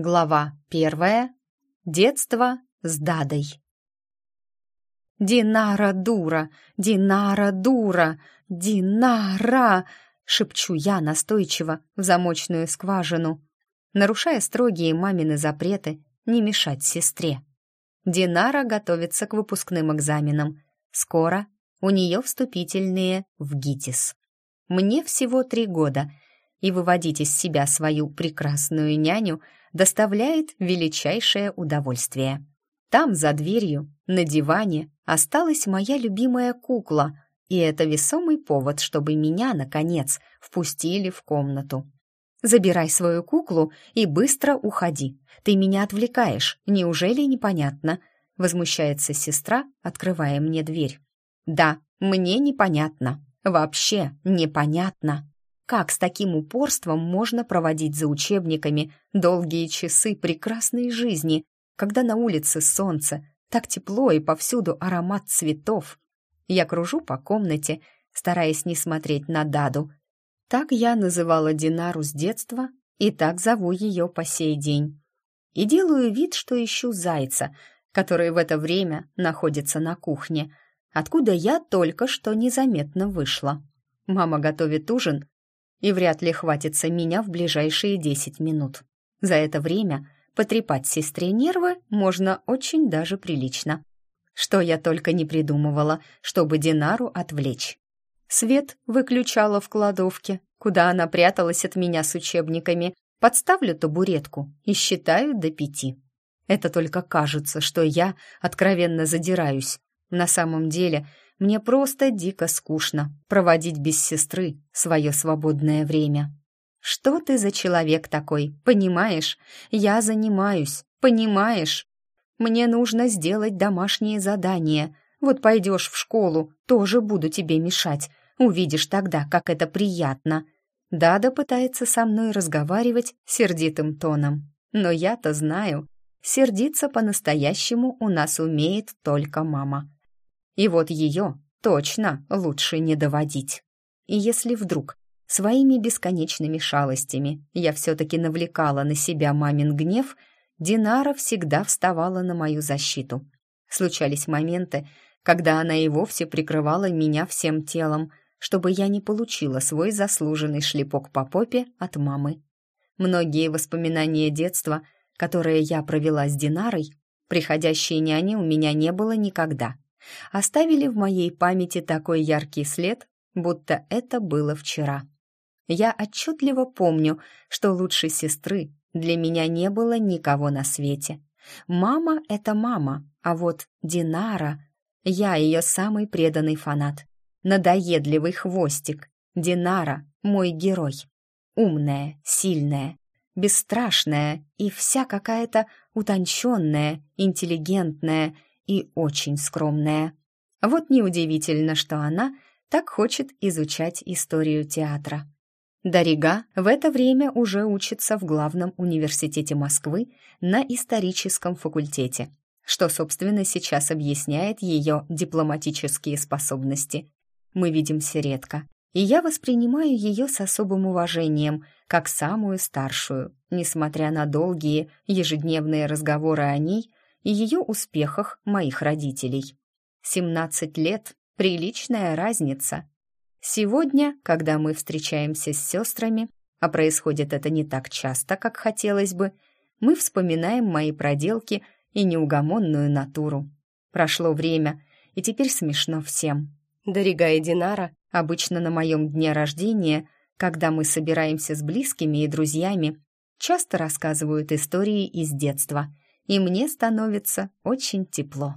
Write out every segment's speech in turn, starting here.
Глава первая. Детство с Дадой. «Динара дура! Динара дура! Динара!» — шепчу я настойчиво в замочную скважину, нарушая строгие мамины запреты не мешать сестре. Динара готовится к выпускным экзаменам. Скоро у нее вступительные в ГИТИС. Мне всего три года, и выводить из себя свою прекрасную няню — доставляет величайшее удовольствие. Там, за дверью, на диване, осталась моя любимая кукла, и это весомый повод, чтобы меня, наконец, впустили в комнату. «Забирай свою куклу и быстро уходи. Ты меня отвлекаешь, неужели непонятно?» Возмущается сестра, открывая мне дверь. «Да, мне непонятно. Вообще непонятно». Как с таким упорством можно проводить за учебниками долгие часы прекрасной жизни, когда на улице солнце, так тепло и повсюду аромат цветов? Я кружу по комнате, стараясь не смотреть на Даду. Так я называла Динару с детства и так зову ее по сей день. И делаю вид, что ищу зайца, который в это время находится на кухне, откуда я только что незаметно вышла. Мама готовит ужин, и вряд ли хватится меня в ближайшие десять минут. За это время потрепать сестре нервы можно очень даже прилично. Что я только не придумывала, чтобы Динару отвлечь. Свет выключала в кладовке, куда она пряталась от меня с учебниками. Подставлю табуретку и считаю до пяти. Это только кажется, что я откровенно задираюсь. На самом деле мне просто дико скучно проводить без сестры свое свободное время. Что ты за человек такой, понимаешь? Я занимаюсь, понимаешь? Мне нужно сделать домашнее задание. Вот пойдешь в школу, тоже буду тебе мешать. Увидишь тогда, как это приятно. Дада пытается со мной разговаривать сердитым тоном. Но я-то знаю, сердиться по-настоящему у нас умеет только мама. И вот ее точно лучше не доводить. И если вдруг своими бесконечными шалостями я все-таки навлекала на себя мамин гнев, Динара всегда вставала на мою защиту. Случались моменты, когда она и вовсе прикрывала меня всем телом, чтобы я не получила свой заслуженный шлепок по попе от мамы. Многие воспоминания детства, которые я провела с Динарой, приходящей няни у меня не было никогда — оставили в моей памяти такой яркий след, будто это было вчера. Я отчетливо помню, что лучше сестры для меня не было никого на свете. Мама — это мама, а вот Динара — я ее самый преданный фанат. Надоедливый хвостик. Динара — мой герой. Умная, сильная, бесстрашная и вся какая-то утонченная, интеллигентная — и очень скромная. Вот неудивительно, что она так хочет изучать историю театра. Дарига в это время уже учится в главном университете Москвы на историческом факультете, что, собственно, сейчас объясняет ее дипломатические способности. Мы видимся редко, и я воспринимаю ее с особым уважением, как самую старшую, несмотря на долгие ежедневные разговоры о ней и ее успехах моих родителей. 17 лет — приличная разница. Сегодня, когда мы встречаемся с сестрами, а происходит это не так часто, как хотелось бы, мы вспоминаем мои проделки и неугомонную натуру. Прошло время, и теперь смешно всем. Дорига и Динара обычно на моем дне рождения, когда мы собираемся с близкими и друзьями, часто рассказывают истории из детства — и мне становится очень тепло.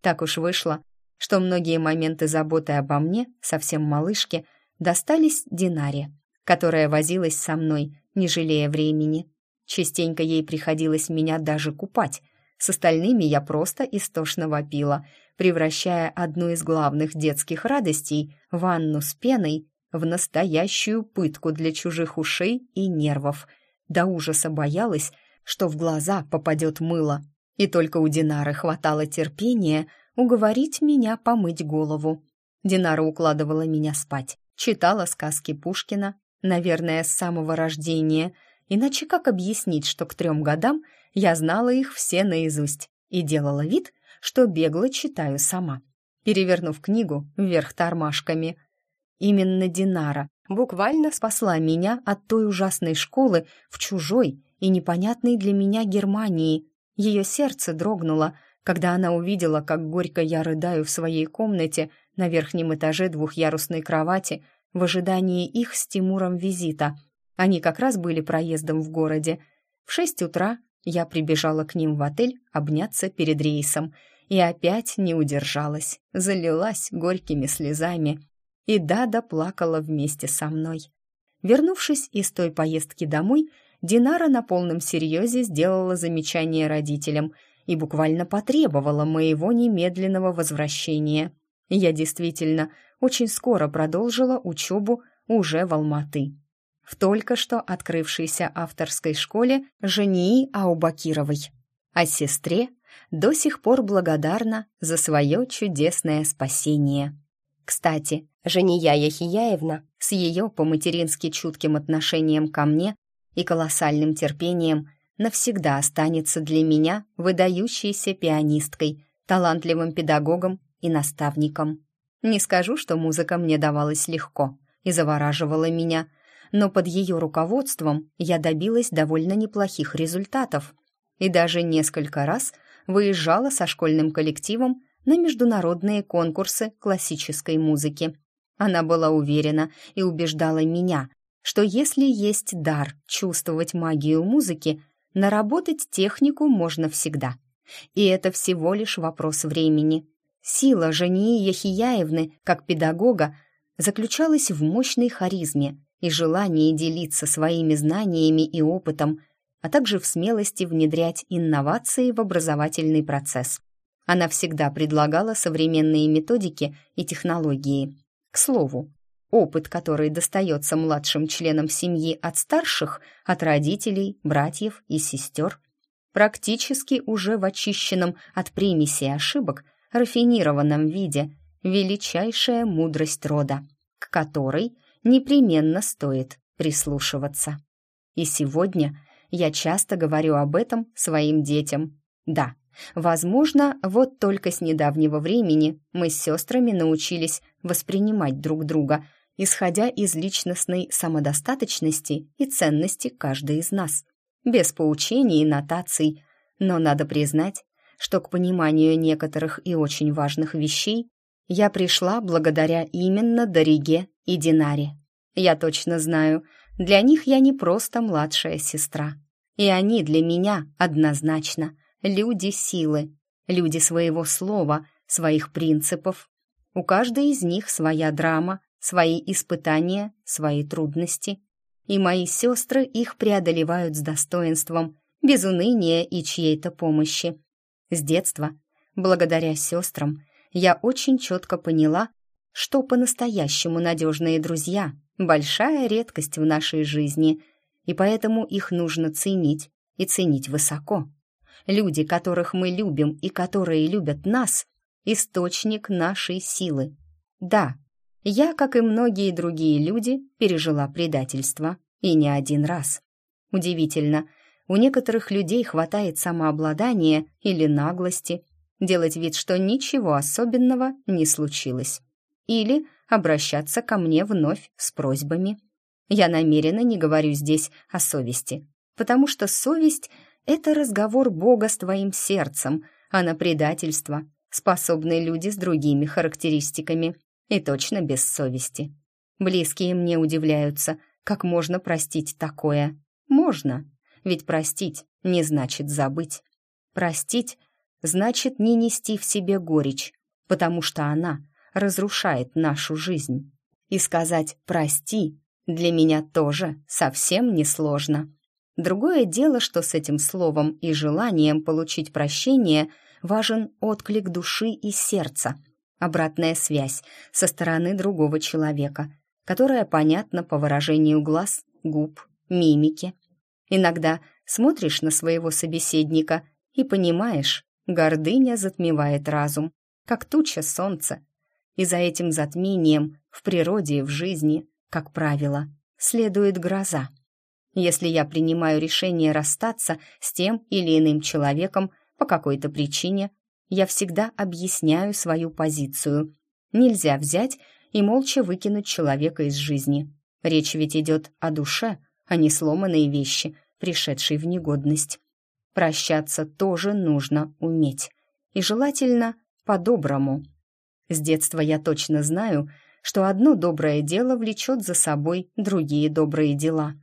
Так уж вышло, что многие моменты заботы обо мне, совсем малышке, достались Динаре, которая возилась со мной, не жалея времени. Частенько ей приходилось меня даже купать. С остальными я просто истошно вопила, превращая одну из главных детских радостей, ванну с пеной, в настоящую пытку для чужих ушей и нервов. До ужаса боялась, что в глаза попадет мыло, и только у Динары хватало терпения уговорить меня помыть голову. Динара укладывала меня спать, читала сказки Пушкина, наверное, с самого рождения, Иначе как объяснить, что к трем годам я знала их все наизусть и делала вид, что бегло читаю сама, перевернув книгу вверх тормашками. Именно Динара буквально спасла меня от той ужасной школы в чужой и непонятной для меня Германии. Ее сердце дрогнуло, когда она увидела, как горько я рыдаю в своей комнате на верхнем этаже двухъярусной кровати в ожидании их с Тимуром визита. Они как раз были проездом в городе. В шесть утра я прибежала к ним в отель обняться перед рейсом и опять не удержалась, залилась горькими слезами. И Дада плакала вместе со мной. Вернувшись из той поездки домой, Динара на полном серьезе сделала замечание родителям и буквально потребовала моего немедленного возвращения. Я действительно очень скоро продолжила учебу уже в Алматы. В только что открывшейся авторской школе Жении Аубакировой. А сестре до сих пор благодарна за свое чудесное спасение. Кстати, Жения Яхияевна с ее по-матерински чутким отношением ко мне и колоссальным терпением навсегда останется для меня выдающейся пианисткой, талантливым педагогом и наставником. Не скажу, что музыка мне давалась легко и завораживала меня, но под ее руководством я добилась довольно неплохих результатов и даже несколько раз выезжала со школьным коллективом на международные конкурсы классической музыки. Она была уверена и убеждала меня, что если есть дар чувствовать магию музыки, наработать технику можно всегда. И это всего лишь вопрос времени. Сила Жании Яхияевны, как педагога, заключалась в мощной харизме и желании делиться своими знаниями и опытом, а также в смелости внедрять инновации в образовательный процесс. Она всегда предлагала современные методики и технологии. К слову, опыт, который достается младшим членам семьи от старших, от родителей, братьев и сестер, практически уже в очищенном от примеси ошибок рафинированном виде величайшая мудрость рода, к которой непременно стоит прислушиваться. И сегодня я часто говорю об этом своим детям. Да, возможно, вот только с недавнего времени мы с сестрами научились воспринимать друг друга, исходя из личностной самодостаточности и ценности каждой из нас, без поучений и нотаций, но надо признать, что к пониманию некоторых и очень важных вещей я пришла благодаря именно Дориге и Динаре. Я точно знаю, для них я не просто младшая сестра. И они для меня однозначно люди силы, люди своего слова, своих принципов. У каждой из них своя драма, свои испытания, свои трудности. И мои сестры их преодолевают с достоинством, без уныния и чьей-то помощи. С детства, благодаря сестрам, я очень четко поняла, что по-настоящему надежные друзья — большая редкость в нашей жизни, и поэтому их нужно ценить и ценить высоко. Люди, которых мы любим и которые любят нас — источник нашей силы. Да, я, как и многие другие люди, пережила предательство, и не один раз. Удивительно — у некоторых людей хватает самообладания или наглости делать вид, что ничего особенного не случилось. Или обращаться ко мне вновь с просьбами. Я намеренно не говорю здесь о совести, потому что совесть — это разговор Бога с твоим сердцем, а на предательство способны люди с другими характеристиками и точно без совести. Близкие мне удивляются, как можно простить такое. Можно, ведь простить не значит забыть. Простить значит не нести в себе горечь, потому что она разрушает нашу жизнь. И сказать «прости» для меня тоже совсем не сложно. Другое дело, что с этим словом и желанием получить прощение важен отклик души и сердца, обратная связь со стороны другого человека, которая понятна по выражению глаз, губ, мимики Иногда смотришь на своего собеседника и понимаешь, гордыня затмевает разум, как туча солнца. И за этим затмением в природе и в жизни, как правило, следует гроза. Если я принимаю решение расстаться с тем или иным человеком по какой-то причине, я всегда объясняю свою позицию. Нельзя взять и молча выкинуть человека из жизни. Речь ведь идет о душе, а не сломанные вещи, пришедшей в негодность. Прощаться тоже нужно уметь. И желательно по-доброму. С детства я точно знаю, что одно доброе дело влечет за собой другие добрые дела.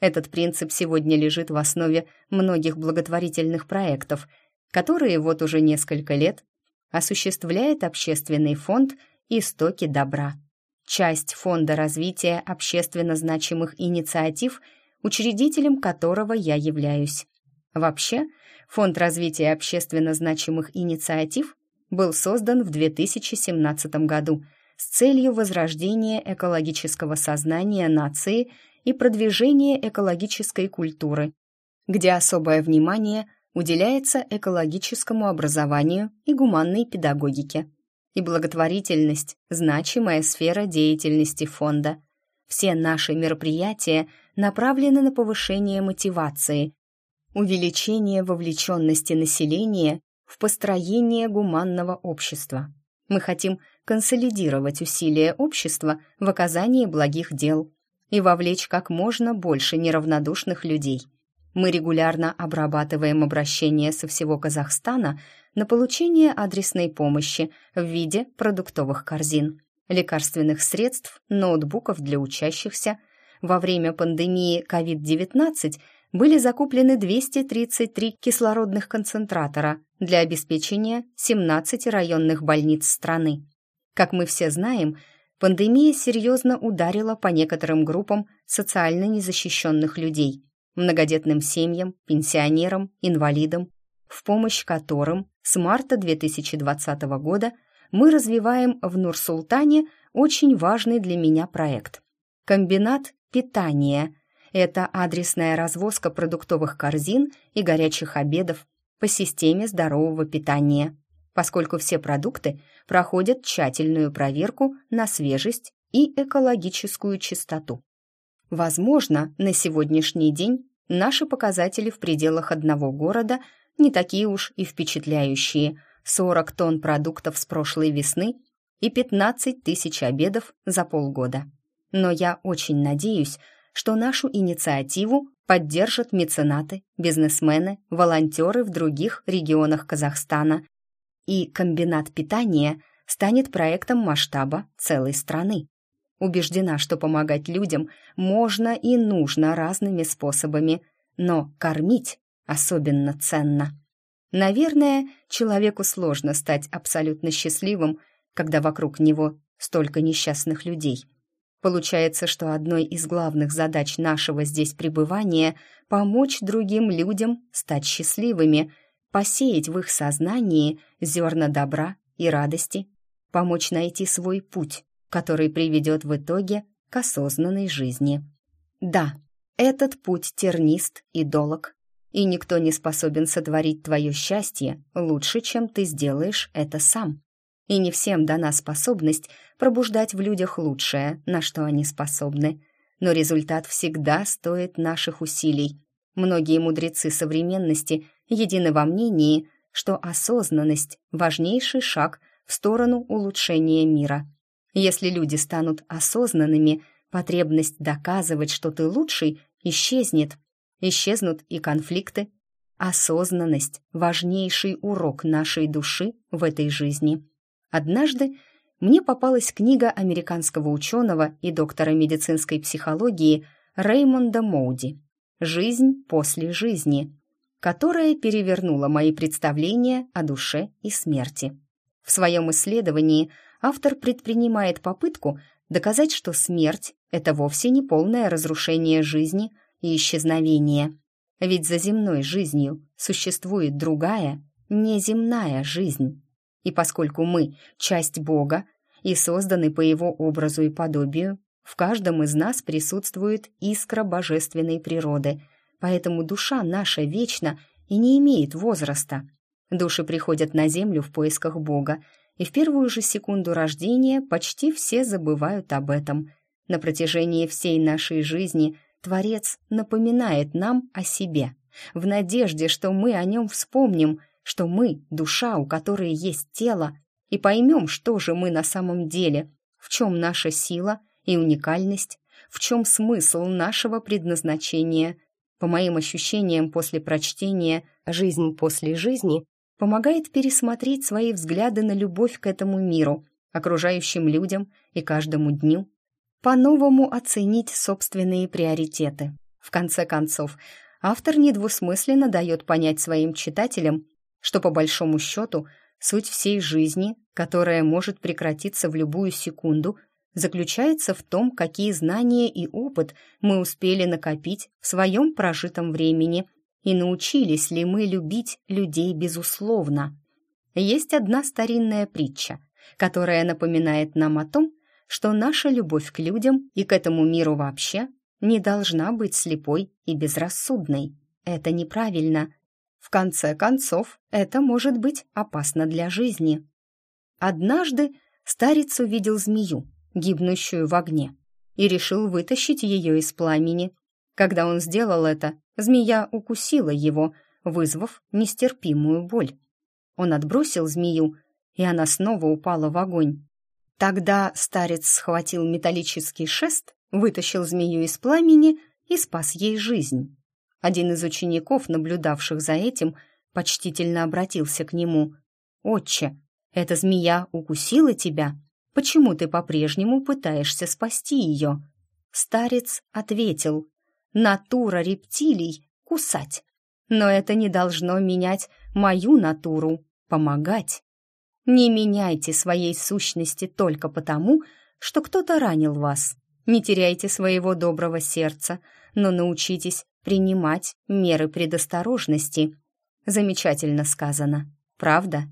Этот принцип сегодня лежит в основе многих благотворительных проектов, которые вот уже несколько лет осуществляет общественный фонд «Истоки добра». Часть Фонда развития общественно значимых инициатив, учредителем которого я являюсь. Вообще, Фонд развития общественно значимых инициатив был создан в 2017 году с целью возрождения экологического сознания нации и продвижения экологической культуры, где особое внимание уделяется экологическому образованию и гуманной педагогике. И благотворительность – значимая сфера деятельности фонда. Все наши мероприятия направлены на повышение мотивации, увеличение вовлеченности населения в построение гуманного общества. Мы хотим консолидировать усилия общества в оказании благих дел и вовлечь как можно больше неравнодушных людей. Мы регулярно обрабатываем обращения со всего Казахстана на получение адресной помощи в виде продуктовых корзин, лекарственных средств, ноутбуков для учащихся. Во время пандемии COVID-19 были закуплены 233 кислородных концентратора для обеспечения 17 районных больниц страны. Как мы все знаем, пандемия серьезно ударила по некоторым группам социально незащищенных людей, многодетным семьям, пенсионерам, инвалидам, в помощь которым с марта 2020 года мы развиваем в Нур-Султане очень важный для меня проект – комбинат питания – это адресная развозка продуктовых корзин и горячих обедов по системе здорового питания, поскольку все продукты проходят тщательную проверку на свежесть и экологическую чистоту. Возможно, на сегодняшний день наши показатели в пределах одного города не такие уж и впечатляющие. 40 тонн продуктов с прошлой весны и 15 тысяч обедов за полгода. Но я очень надеюсь, что нашу инициативу поддержат меценаты, бизнесмены, волонтеры в других регионах Казахстана, и комбинат питания станет проектом масштаба целой страны. Убеждена, что помогать людям можно и нужно разными способами, но кормить особенно ценно. Наверное, человеку сложно стать абсолютно счастливым, когда вокруг него столько несчастных людей – Получается, что одной из главных задач нашего здесь пребывания — помочь другим людям стать счастливыми, посеять в их сознании зерна добра и радости, помочь найти свой путь, который приведет в итоге к осознанной жизни. Да, этот путь тернист и долог, и никто не способен сотворить твое счастье лучше, чем ты сделаешь это сам и не всем дана способность пробуждать в людях лучшее, на что они способны. Но результат всегда стоит наших усилий. Многие мудрецы современности едины во мнении, что осознанность – важнейший шаг в сторону улучшения мира. Если люди станут осознанными, потребность доказывать, что ты лучший, исчезнет. Исчезнут и конфликты. Осознанность – важнейший урок нашей души в этой жизни. Однажды мне попалась книга американского ученого и доктора медицинской психологии Реймонда Моуди «Жизнь после жизни», которая перевернула мои представления о душе и смерти. В своем исследовании автор предпринимает попытку доказать, что смерть — это вовсе не полное разрушение жизни и исчезновение. Ведь за земной жизнью существует другая, неземная жизнь. И поскольку мы — часть Бога и созданы по Его образу и подобию, в каждом из нас присутствует искра божественной природы, поэтому душа наша вечна и не имеет возраста. Души приходят на землю в поисках Бога, и в первую же секунду рождения почти все забывают об этом. На протяжении всей нашей жизни Творец напоминает нам о себе, в надежде, что мы о нем вспомним, что мы — душа, у которой есть тело, и поймем, что же мы на самом деле, в чем наша сила и уникальность, в чем смысл нашего предназначения. По моим ощущениям после прочтения «Жизнь после жизни» помогает пересмотреть свои взгляды на любовь к этому миру, окружающим людям и каждому дню, по-новому оценить собственные приоритеты. В конце концов, автор недвусмысленно дает понять своим читателям, что по большому счету суть всей жизни, которая может прекратиться в любую секунду, заключается в том, какие знания и опыт мы успели накопить в своем прожитом времени и научились ли мы любить людей безусловно. Есть одна старинная притча, которая напоминает нам о том, что наша любовь к людям и к этому миру вообще не должна быть слепой и безрассудной. Это неправильно. В конце концов, это может быть опасно для жизни. Однажды старец увидел змею, гибнущую в огне, и решил вытащить ее из пламени. Когда он сделал это, змея укусила его, вызвав нестерпимую боль. Он отбросил змею, и она снова упала в огонь. Тогда старец схватил металлический шест, вытащил змею из пламени и спас ей жизнь. Один из учеников, наблюдавших за этим, почтительно обратился к нему. «Отче, эта змея укусила тебя? Почему ты по-прежнему пытаешься спасти ее?» Старец ответил. «Натура рептилий — кусать. Но это не должно менять мою натуру — помогать». Не меняйте своей сущности только потому, что кто-то ранил вас. Не теряйте своего доброго сердца, но научитесь принимать меры предосторожности. Замечательно сказано, правда?